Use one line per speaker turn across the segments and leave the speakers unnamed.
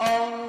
Oh.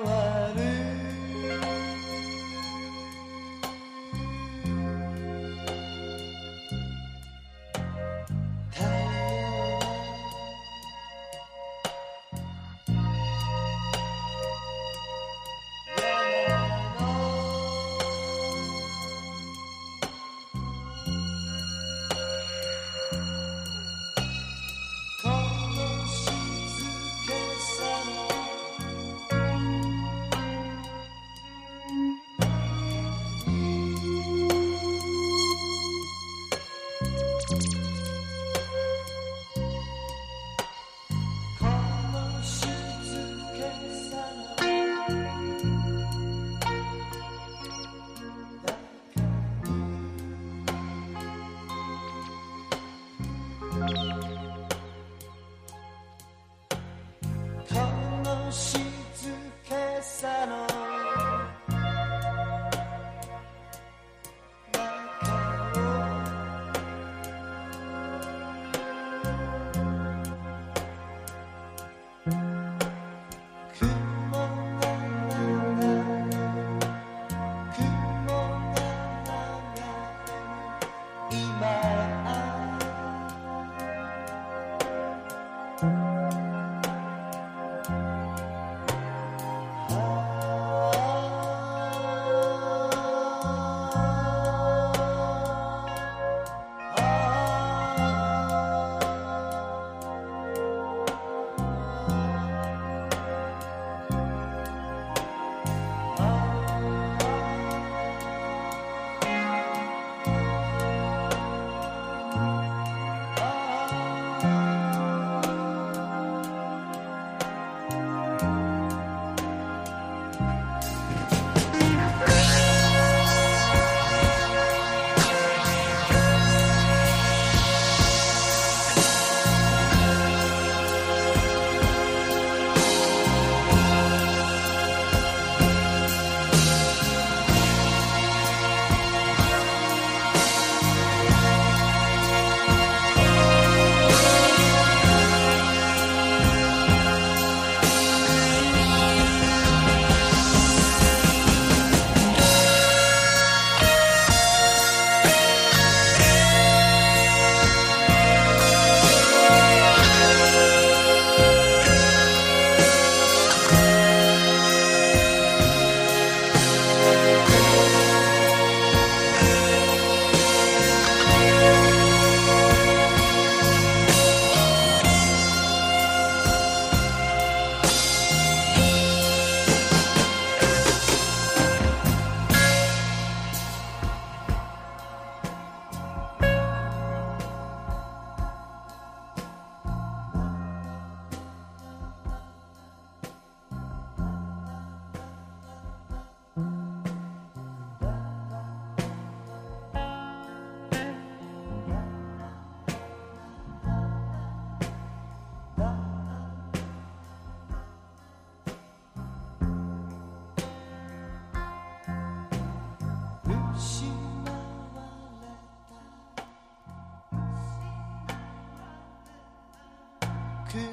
国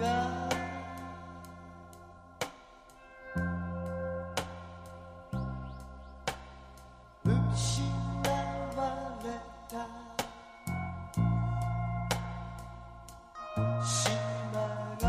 が失われた島が